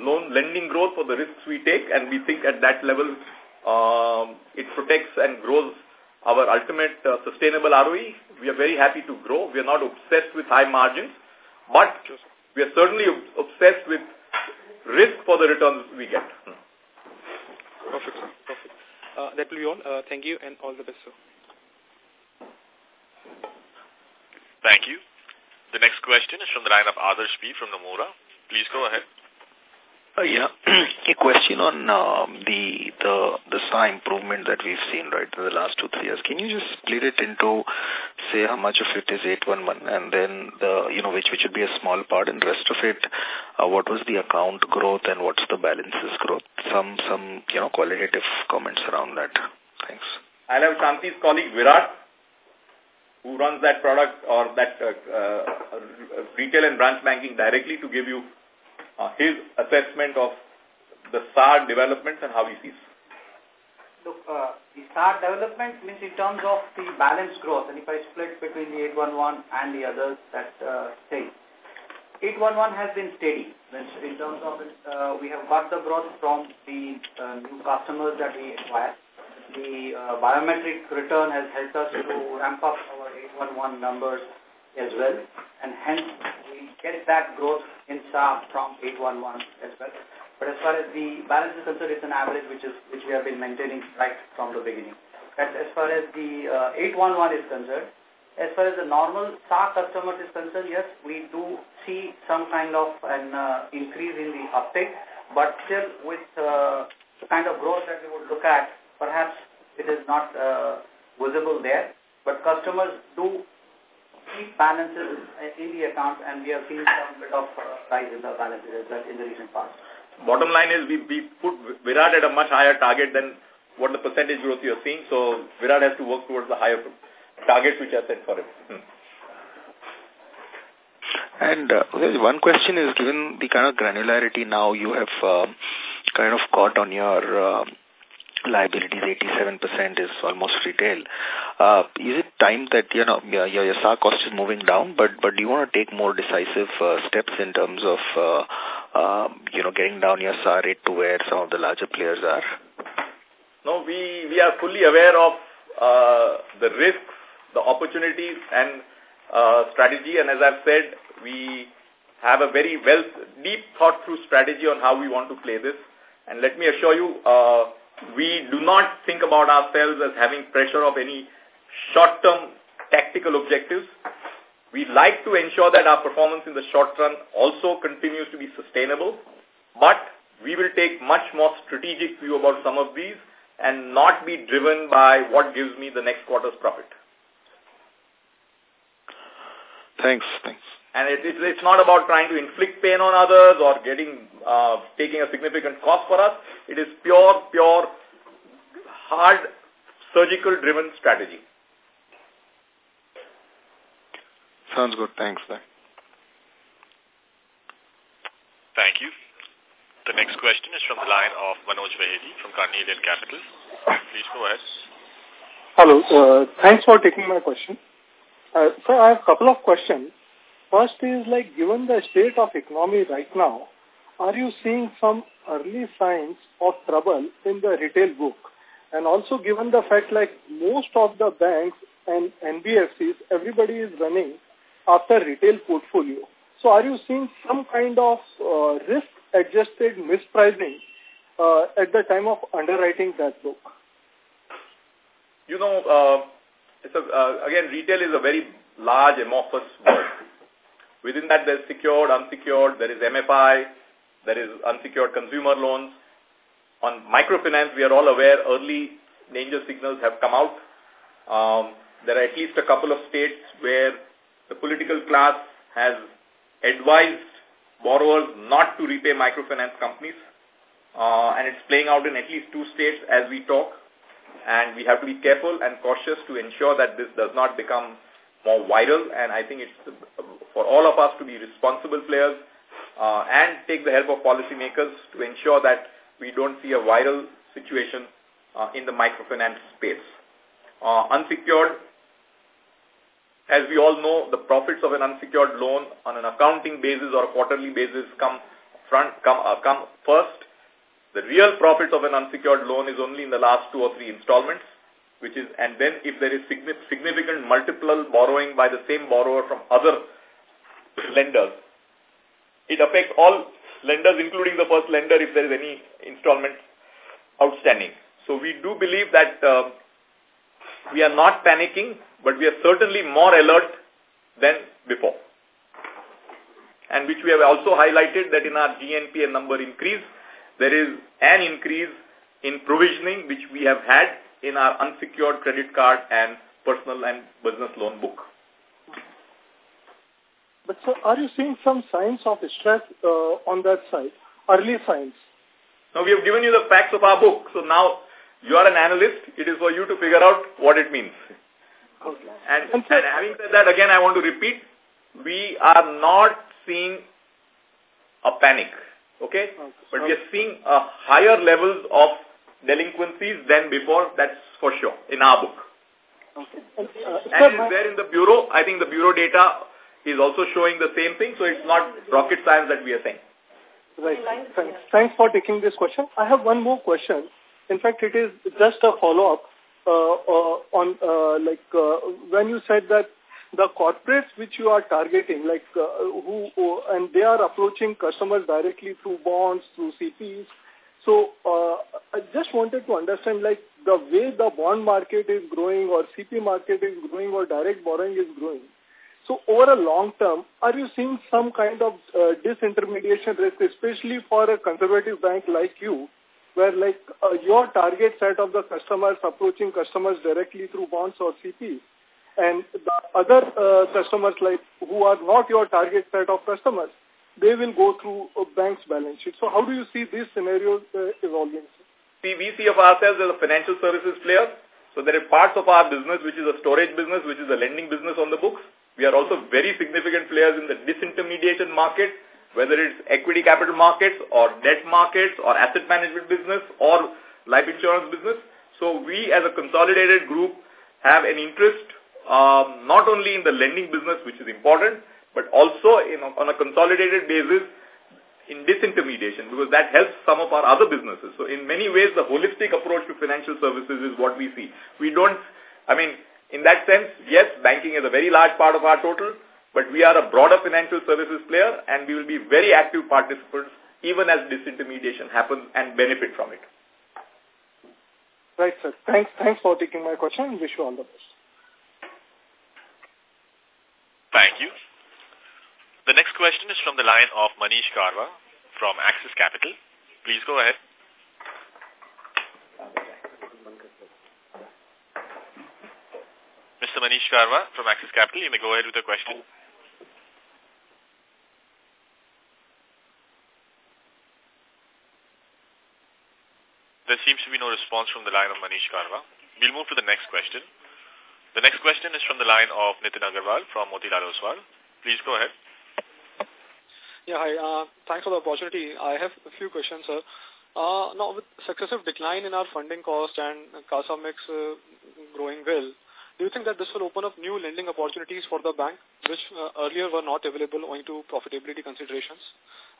loan lending growth for the risks we take, and we think at that level um, it protects and grows our ultimate uh, sustainable ROE, we are very happy to grow. We are not obsessed with high margins, but we are certainly obsessed with risk for the returns we get. Perfect, sir. Perfect. Uh, that will be all. Uh, thank you and all the best, sir. Thank you. The next question is from the line of Adarsh P. from Nomura. Please go ahead. Uh, yeah, a question on um, the the the SA improvement that we've seen right in the last two three years. Can you just split it into, say, how much of it is 811, and then the you know which which would be a small part, and rest of it, uh, what was the account growth and what's the balances growth? Some some you know qualitative comments around that. Thanks. I'll have Shanti's colleague Virat, who runs that product or that uh, uh, retail and branch banking directly to give you uh, his assessment of the SAR developments and how he sees. Look, uh, the SAR development means in terms of the balance growth, and if I split between the 811 and the others that uh, say, 811 has been steady. In terms of it, uh, we have got the growth from the uh, new customers that we acquired. The uh, biometric return has helped us to ramp up our 811 numbers as well, and hence we get that growth in SAR from 811 as well. But as far as the balance is concerned, it's an average which is which we have been maintaining right from the beginning. That's as far as the uh, 811 is concerned. As far as the normal SAR customer is concerned, yes, we do see some kind of an uh, increase in the uptake, but still with uh, the kind of growth that we would look at, perhaps it is not uh, visible there. But customers do keep balances in the account and we have seen some bit of uh, rise in the balances as well in the recent past. Bottom line is we, we put Virat at a much higher target than what the percentage growth you're seeing. So Virat has to work towards the higher targets which are set for him. Hmm. And uh, one question is, given the kind of granularity now you have uh, kind of caught on your uh, liabilities, 87% is almost retail. Uh, is it time that, you know, your, your SAR cost is moving down, but, but do you want to take more decisive uh, steps in terms of, uh, uh, you know, getting down your SAR rate to where some of the larger players are? No, we, we are fully aware of uh, the risks, the opportunities and uh, strategy. And as I've said, we have a very well, deep thought through strategy on how we want to play this. And let me assure you, uh, we do not think about ourselves as having pressure of any short-term tactical objectives. We like to ensure that our performance in the short run also continues to be sustainable, but we will take much more strategic view about some of these and not be driven by what gives me the next quarter's profit. Thanks, thanks. And it, it, it's not about trying to inflict pain on others or getting uh, taking a significant cost for us. It is pure, pure, hard, surgical-driven strategy. Sounds good. Thanks. Bye. Thank you. The next question is from the line of Manoj Baheti from Carnelian Capital. Please go ahead. Hello. Uh, thanks for taking my question. Uh, so I have a couple of questions. First is like given the state of economy right now, are you seeing some early signs of trouble in the retail book? And also given the fact like most of the banks and NBFCs, everybody is running after retail portfolio. So are you seeing some kind of uh, risk-adjusted mispricing uh, at the time of underwriting that book? You know, uh, it's a, uh, again, retail is a very large amorphous world. Within that, there's secured, unsecured, there is MFI, there is unsecured consumer loans. On microfinance, we are all aware early danger signals have come out. Um, there are at least a couple of states where the political class has advised borrowers not to repay microfinance companies. Uh, and it's playing out in at least two states as we talk. And we have to be careful and cautious to ensure that this does not become more viral. And I think it's for all of us to be responsible players uh, and take the help of policymakers to ensure that we don't see a viral situation uh, in the microfinance space. Uh, unsecured, as we all know, the profits of an unsecured loan on an accounting basis or a quarterly basis come front come uh, come first. The real profits of an unsecured loan is only in the last two or three installments, which is and then if there is significant multiple borrowing by the same borrower from other lenders, it affects all lenders, including the first lender, if there is any installment outstanding. So we do believe that uh, we are not panicking, but we are certainly more alert than before. and which we have also highlighted that in our GNPA number increase, there is an increase in provisioning which we have had in our unsecured credit card and personal and business loan book. But sir, are you seeing some signs of stress uh, on that side, early signs? Now we have given you the facts of our book, so now you are an analyst. It is for you to figure out what it means. Okay. And, and, and having said that, again, I want to repeat, we are not seeing a panic, okay? okay. But we are seeing a higher levels of delinquencies than before, that's for sure, in our book. Okay. And, uh, and is there in the bureau. I think the bureau data is also showing the same thing, so it's not rocket science that we are saying. Right. Thanks. Thanks for taking this question. I have one more question. In fact, it is just a follow-up uh, uh, on uh, like uh, when you said that the corporates which you are targeting, like uh, who, who and they are approaching customers directly through bonds, through CPs. So uh, I just wanted to understand, like the way the bond market is growing, or CP market is growing, or direct borrowing is growing. So over a long term, are you seeing some kind of uh, disintermediation risk, especially for a conservative bank like you, where like uh, your target set of the customers approaching customers directly through bonds or CPs, and the other uh, customers like who are not your target set of customers, they will go through a bank's balance sheet. So how do you see these scenarios uh, evolving? See, we see of ourselves as a financial services player. So there are parts of our business which is a storage business, which is a lending business on the books. We are also very significant players in the disintermediation market, whether it's equity capital markets or debt markets or asset management business or life insurance business. So we as a consolidated group have an interest um, not only in the lending business, which is important, but also in, on a consolidated basis in disintermediation because that helps some of our other businesses. So in many ways, the holistic approach to financial services is what we see. We don't, I mean, in that sense, yes, banking is a very large part of our total, but we are a broader financial services player and we will be very active participants even as disintermediation happens and benefit from it. Right, sir. Thanks, thanks for taking my question and wish you all the best. Thank you. The next question is from the line of Manish Karwa from Axis Capital. Please go ahead. Mr. Manish Karwa from Axis Capital, you may go ahead with the question. There seems to be no response from the line of Manish Karwa. We'll move to the next question. The next question is from the line of Nitin Agarwal from Motilal Oswal. Please go ahead. Yeah, hi. Uh, thanks for the opportunity. I have a few questions, sir. Uh, now, with successive decline in our funding cost and CASA mix uh, growing well, do you think that this will open up new lending opportunities for the bank, which uh, earlier were not available owing to profitability considerations?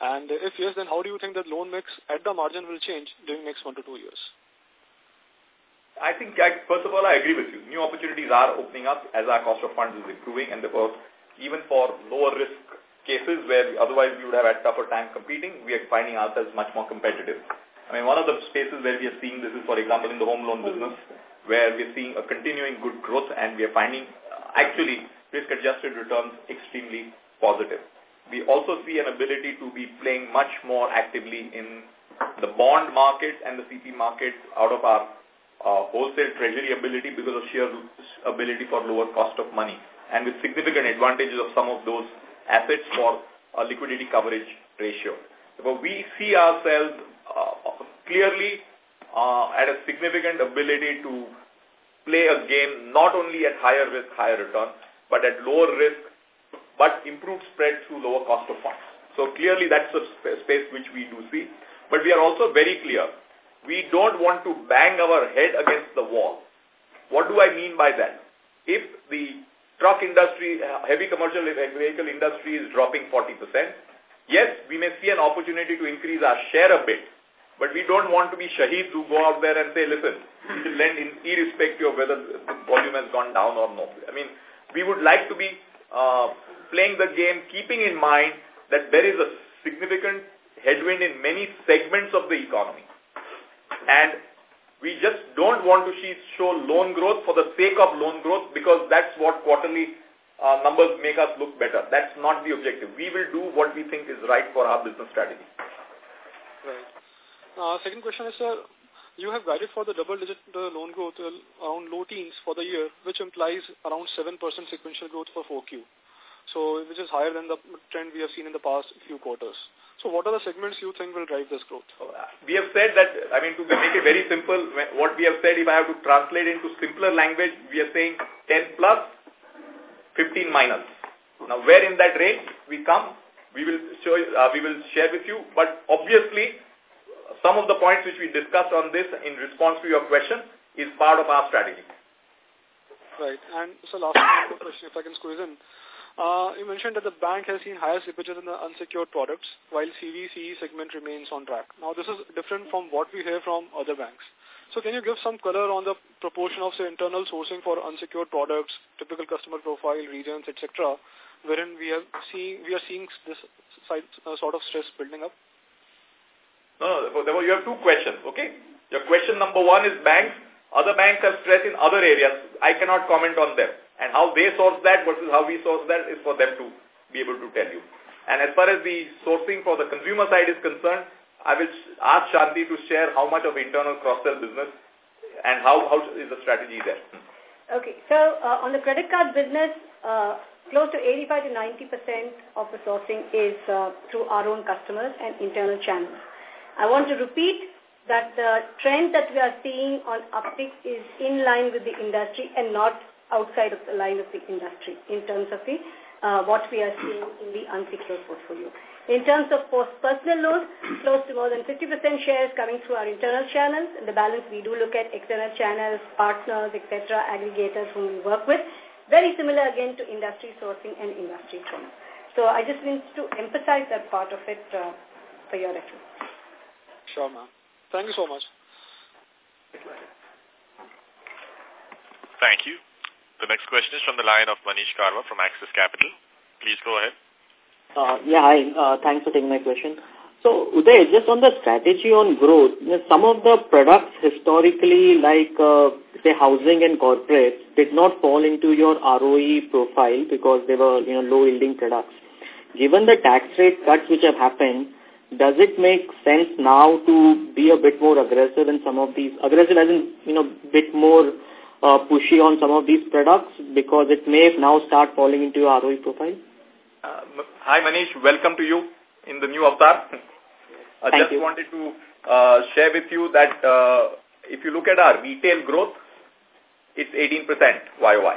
And if yes, then how do you think that loan mix at the margin will change during next one to two years? I think, I, first of all, I agree with you. New opportunities are opening up as our cost of funds is improving and therefore even for lower risk cases where otherwise we would have had tougher time competing, we are finding ourselves much more competitive. I mean, one of the spaces where we are seeing this is, for example, in the home loan business, where we're seeing a continuing good growth and we are finding uh, actually risk-adjusted returns extremely positive. We also see an ability to be playing much more actively in the bond market and the CP markets out of our uh, wholesale treasury ability because of sheer ability for lower cost of money and with significant advantages of some of those assets for a liquidity coverage ratio. But we see ourselves uh, clearly uh, at a significant ability to play a game not only at higher risk, higher return, but at lower risk, but improved spread through lower cost of funds. So clearly that's a space which we do see. But we are also very clear. We don't want to bang our head against the wall. What do I mean by that? If the truck industry, heavy commercial vehicle industry is dropping 40%, yes, we may see an opportunity to increase our share a bit, but we don't want to be shaheeds to go out there and say, listen, we will lend in irrespective of whether the volume has gone down or not. I mean, we would like to be uh, playing the game, keeping in mind that there is a significant headwind in many segments of the economy. And we just don't want to show loan growth for the sake of loan growth because that's what quarterly uh, numbers make us look better. That's not the objective. We will do what we think is right for our business strategy. Right. Uh, second question is, sir, you have guided for the double-digit uh, loan growth uh, around low teens for the year, which implies around 7% sequential growth for 4Q. So, which is higher than the trend we have seen in the past few quarters. So, what are the segments you think will drive this growth? We have said that, I mean, to make it very simple, what we have said, if I have to translate into simpler language, we are saying 10 plus, 15 minus. Now, where in that range we come, we will show, uh, we will share with you. But obviously, some of the points which we discussed on this in response to your question is part of our strategy. Right. And so last question, if I can squeeze in. Uh, you mentioned that the bank has seen higher slippages in the unsecured products, while CVCE segment remains on track. Now, this is different from what we hear from other banks. So can you give some color on the proportion of, say, internal sourcing for unsecured products, typical customer profile, regions, etc., wherein we are seeing we are seeing this side, uh, sort of stress building up? No, no, you have two questions, okay? Your question number one is banks. Other banks have stress in other areas. I cannot comment on them. And how they source that versus how we source that is for them to be able to tell you. And as far as the sourcing for the consumer side is concerned, I will ask Shanti to share how much of internal cross-sell business and how, how is the strategy there. Okay, so uh, on the credit card business, uh, close to 85 to 90% of the sourcing is uh, through our own customers and internal channels. I want to repeat that the trend that we are seeing on uptick is in line with the industry and not outside of the line of the industry in terms of the uh, what we are seeing in the unsecured portfolio. In terms of post personal loans, close to more than 50% shares coming through our internal channels. And the balance we do look at external channels, partners, etc., aggregators whom we work with. Very similar again to industry sourcing and industry trends. So I just need to emphasize that part of it uh, for your reference. Sure, ma'am. Thank you so much. Thank you. The next question is from the line of Manish Karwa from Axis Capital. Please go ahead. Uh, yeah, hi. Uh, thanks for taking my question. So, Uday, just on the strategy on growth, some of the products historically, like, uh, say, housing and corporates, did not fall into your ROE profile because they were, you know, low-yielding products. Given the tax rate cuts which have happened, does it make sense now to be a bit more aggressive in some of these, aggressive as in, you know, bit more uh, pushy on some of these products because it may now start falling into your ROE profile? Uh, hi, Manish. Welcome to you in the new avatar. I just you. wanted to uh, share with you that uh, if you look at our retail growth, it's 18% YOY.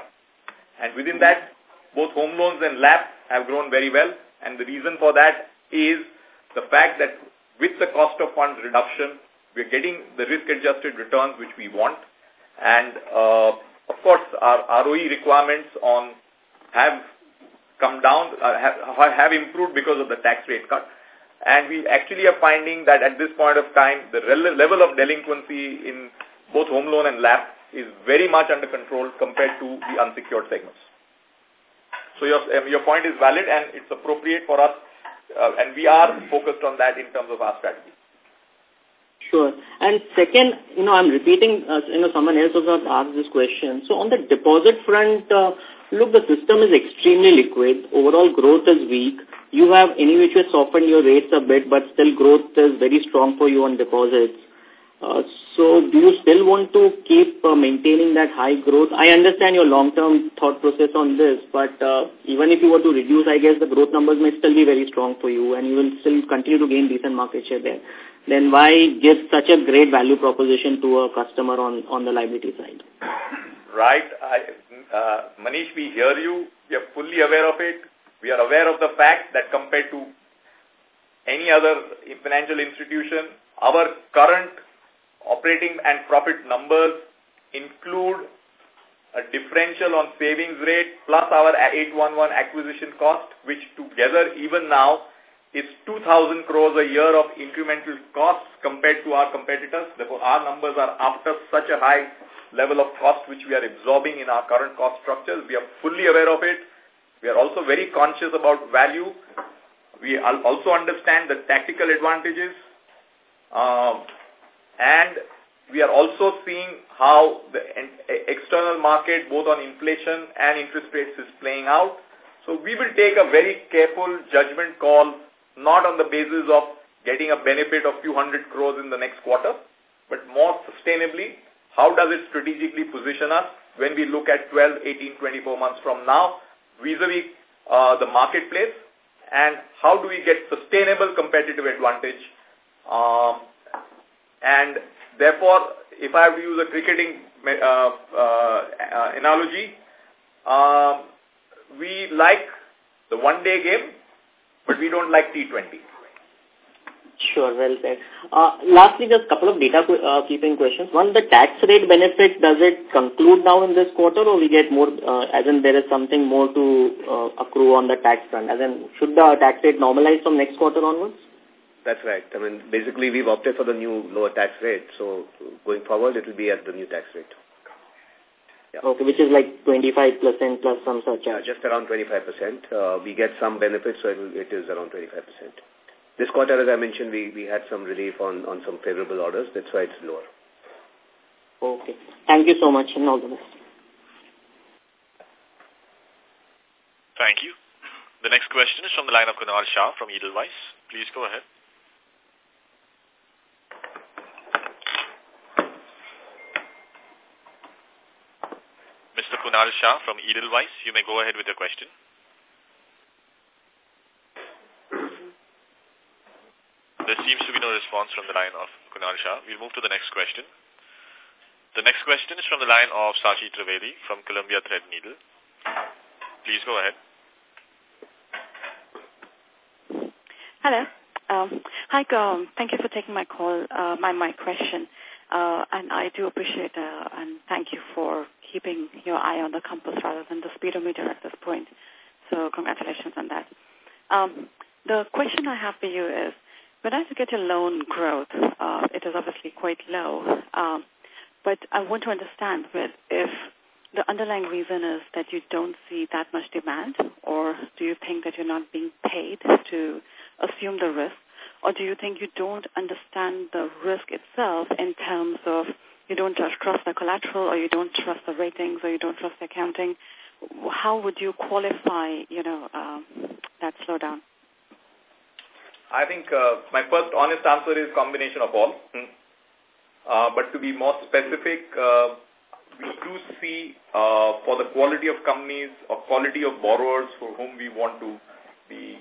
And within that, both home loans and LAP have grown very well. And the reason for that is the fact that with the cost of funds reduction, we're getting the risk-adjusted returns which we want. And, uh, of course, our ROE requirements on have come down, uh, have, have improved because of the tax rate cut. And we actually are finding that at this point of time, the level of delinquency in both home loan and LAP is very much under control compared to the unsecured segments. So your, um, your point is valid and it's appropriate for us uh, and we are focused on that in terms of our strategy. Sure. And second, you know, I'm repeating, uh, you know, someone else also asked this question. So on the deposit front, uh, look, the system is extremely liquid. Overall growth is weak. You have anyway softened your rates a bit, but still growth is very strong for you on deposits. Uh, so do you still want to keep uh, maintaining that high growth? I understand your long-term thought process on this, but uh, even if you were to reduce, I guess the growth numbers may still be very strong for you and you will still continue to gain decent market share there. Then why give such a great value proposition to a customer on, on the liability side? Right. I, uh, Manish, we hear you. We are fully aware of it. We are aware of the fact that compared to any other financial institution, our current operating and profit numbers include a differential on savings rate plus our 811 acquisition cost, which together even now is 2,000 crores a year of incremental costs compared to our competitors. Therefore, our numbers are after such a high level of cost which we are absorbing in our current cost structures. We are fully aware of it. We are also very conscious about value. We also understand the tactical advantages. Um, and we are also seeing how the external market, both on inflation and interest rates, is playing out. So we will take a very careful judgment call, not on the basis of getting a benefit of few hundred crores in the next quarter, but more sustainably, how does it strategically position us when we look at 12, 18, 24 months from now vis-a-vis -vis, uh, the marketplace and how do we get sustainable competitive advantage. Um, and therefore, if I have to use a cricketing uh, uh, analogy, um, we like the one-day game, but we don't like T20. Sure, well said. Uh, lastly, just a couple of data uh, keeping questions. One, the tax rate benefit, does it conclude now in this quarter or we get more, uh, as in there is something more to uh, accrue on the tax front? As in, should the tax rate normalize from next quarter onwards? That's right. I mean, basically we've opted for the new lower tax rate. So going forward, it will be at the new tax rate. Yeah. Okay, which is like 25% plus some such. Yeah, just around 25%. Uh, we get some benefits, so it, it is around 25%. This quarter, as I mentioned, we, we had some relief on, on some favorable orders. That's why it's lower. Okay. Thank you so much and all the best. Thank you. The next question is from the line of Kunal Shah from Edelweiss. Please go ahead. Mr. Kunal Shah from Edelweiss, you may go ahead with your question. There seems to be no response from the line of Kunal Shah. We'll move to the next question. The next question is from the line of Sashi Trivedi from Columbia Threadneedle. Please go ahead. Hello. Um, hi, um, thank you for taking my call, uh, my, my question. Uh, and I do appreciate uh, and thank you for keeping your eye on the compass rather than the speedometer at this point. So congratulations on that. Um, the question I have for you is, when I look at your loan growth, uh, it is obviously quite low. Um, but I want to understand if the underlying reason is that you don't see that much demand, or do you think that you're not being paid to assume the risk, or do you think you don't understand the risk itself in terms of you don't trust the collateral, or you don't trust the ratings, or you don't trust the accounting? How would you qualify, you know, um, that slowdown? I think uh, my first honest answer is combination of all. Hmm. Uh, but to be more specific, uh, we do see uh, for the quality of companies or quality of borrowers for whom we want to be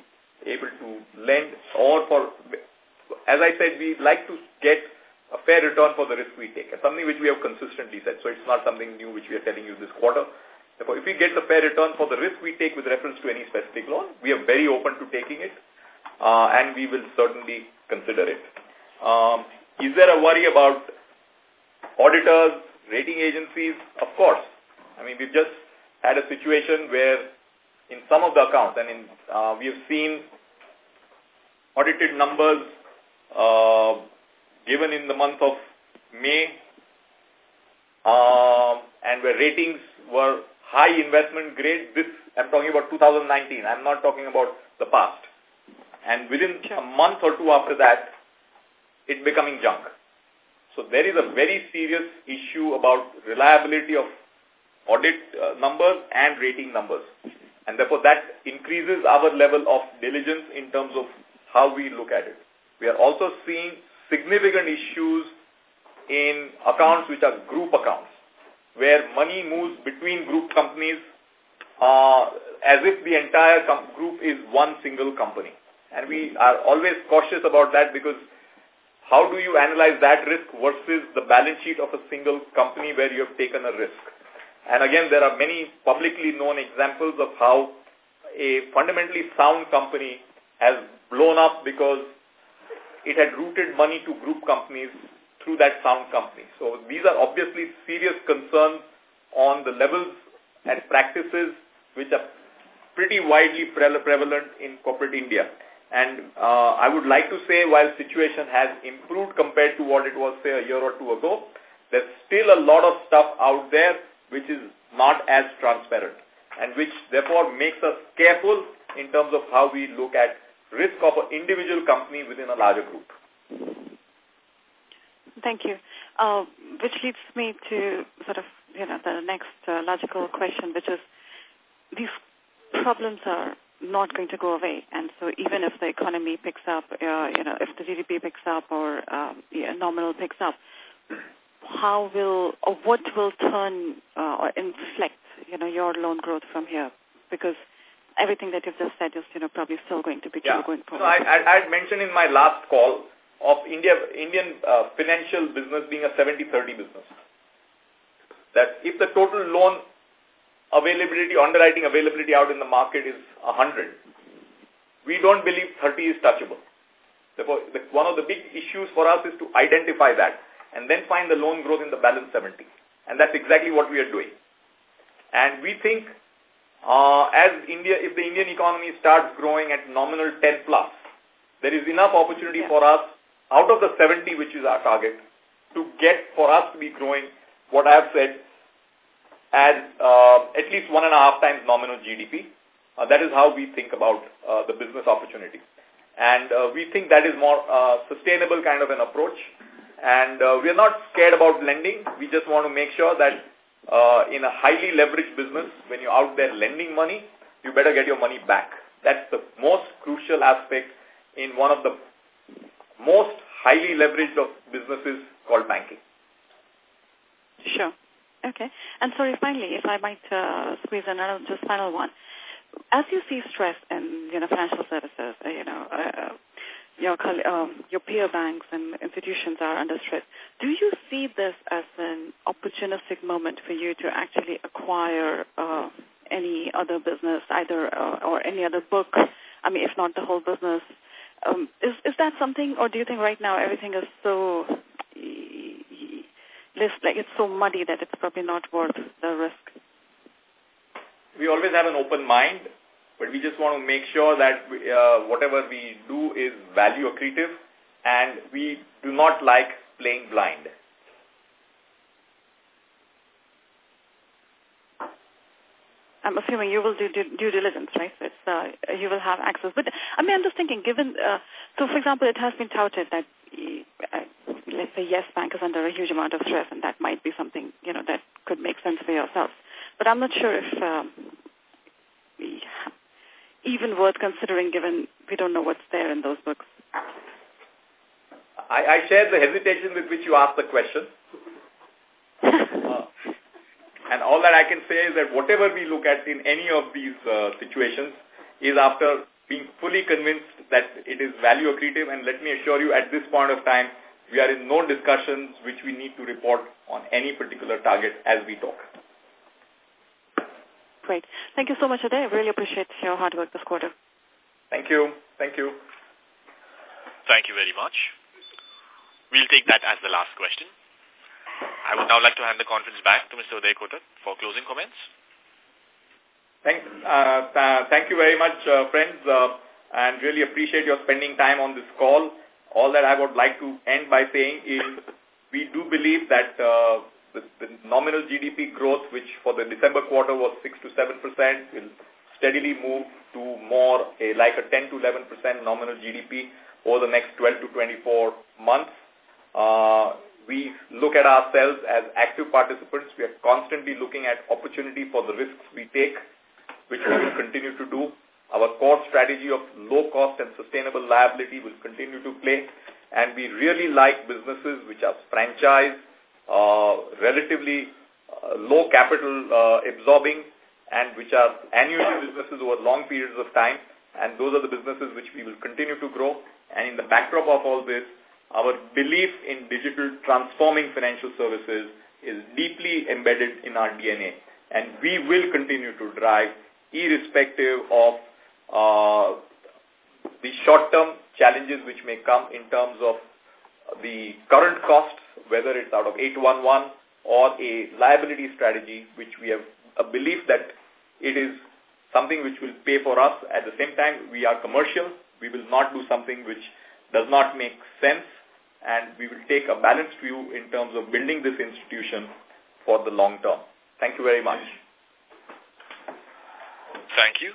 able to lend or for, as I said, we like to get a fair return for the risk we take. It's something which we have consistently said. So it's not something new which we are telling you this quarter. Therefore, if we get the fair return for the risk we take with reference to any specific loan, we are very open to taking it uh, and we will certainly consider it. Um, is there a worry about auditors, rating agencies? Of course. I mean, we've just had a situation where in some of the accounts, and in, uh, we have seen audited numbers uh, given in the month of May, uh, and where ratings were high investment grade. This, I'm talking about 2019. I'm not talking about the past and within a month or two after that, it becoming junk. So there is a very serious issue about reliability of audit uh, numbers and rating numbers. And therefore that increases our level of diligence in terms of how we look at it. We are also seeing significant issues in accounts which are group accounts, where money moves between group companies uh, as if the entire group is one single company. And we are always cautious about that because how do you analyze that risk versus the balance sheet of a single company where you have taken a risk? And again, there are many publicly known examples of how a fundamentally sound company has blown up because it had routed money to group companies through that sound company. So these are obviously serious concerns on the levels and practices which are pretty widely prevalent in corporate India. And uh, I would like to say while situation has improved compared to what it was, say, a year or two ago, there's still a lot of stuff out there which is not as transparent and which therefore makes us careful in terms of how we look at risk of an individual company within a larger group. Thank you. uh, which leads me to sort of, you know, the next uh, logical question, which is these problems are not going to go away. And so even if the economy picks up, uh, you know, if the GDP picks up or um, yeah, nominal picks up, how will or what will turn uh, or inflect, you know, your loan growth from here? Because everything that you've just said is, you know, probably still going to be yeah. true going forward. So I, I, I mentioned in my last call of India, Indian uh, financial business being a 70-30 business. That if the total loan availability, underwriting availability out in the market is 100, we don't believe 30 is touchable. Therefore, the, one of the big issues for us is to identify that and then find the loan growth in the balance 70. And that's exactly what we are doing. And we think uh, as India, if the Indian economy starts growing at nominal 10 plus, there is enough opportunity yeah. for us out of the 70, which is our target, to get for us to be growing what I have said as uh, at least one and a half times nominal GDP. Uh, that is how we think about uh, the business opportunity. And uh, we think that is more uh, sustainable kind of an approach. And uh, we are not scared about lending. We just want to make sure that uh, in a highly leveraged business, when you're out there lending money, you better get your money back. That's the most crucial aspect in one of the most highly leveraged of businesses called banking. Sure. Okay. And sorry, finally, if I might uh, squeeze another just final one. As you see stress in you know financial services, uh, you know uh, your um, your peer banks and institutions are under stress. Do you see this as an opportunistic moment for you to actually acquire uh, any other business, either uh, or any other book? I mean, if not the whole business, um, is is that something, or do you think right now everything is so like it's so muddy that it's probably not worth the risk? We always have an open mind but we just want to make sure that we, uh, whatever we do is value accretive and we do not like playing blind. I'm assuming you will do due, diligence, right? It's, uh, you will have access. But I mean, I'm just thinking, given, uh, so for example, it has been touted that, uh, let's say, Yes Bank is under a huge amount of stress, and that might be something, you know, that could make sense for yourself. But I'm not sure if um, even worth considering given we don't know what's there in those books? I, I share the hesitation with which you asked the question. uh, and all that I can say is that whatever we look at in any of these uh, situations is after being fully convinced that it is value accretive and let me assure you at this point of time we are in no discussions which we need to report on any particular target as we talk. Great. Thank you so much, Uday. I really appreciate your hard work this quarter. Thank you. Thank you. Thank you very much. We'll take that as the last question. I would now like to hand the conference back to Mr. Uday Kotak for closing comments. Thank, uh, th thank you very much, uh, friends, uh, and really appreciate your spending time on this call. All that I would like to end by saying is we do believe that uh, the, the nominal GDP growth, which for the December quarter was 6 to 7 percent, will steadily move to more a, like a 10 to 11 percent nominal GDP over the next 12 to 24 months. Uh, we look at ourselves as active participants. We are constantly looking at opportunity for the risks we take, which we will continue to do. Our core strategy of low cost and sustainable liability will continue to play. And we really like businesses which are franchise, uh, relatively uh, low capital uh, absorbing and which are annual businesses over long periods of time. And those are the businesses which we will continue to grow. And in the backdrop of all this, our belief in digital transforming financial services is deeply embedded in our DNA. And we will continue to drive irrespective of uh, the short-term challenges which may come in terms of the current costs, whether it's out of 811 or a liability strategy, which we have a belief that it is something which will pay for us. At the same time, we are commercial. We will not do something which does not make sense, and we will take a balanced view in terms of building this institution for the long term. Thank you very much. Thank you.